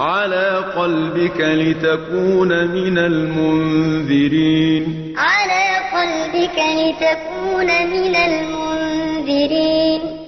عَلَىٰ قَلْبِكَ لِتَكُونَ مِنَ الْمُنذِرِينَ. عَلَىٰ قَلْبِكَ لِتَكُونَ مِنَ الْمُنذِرِينَ.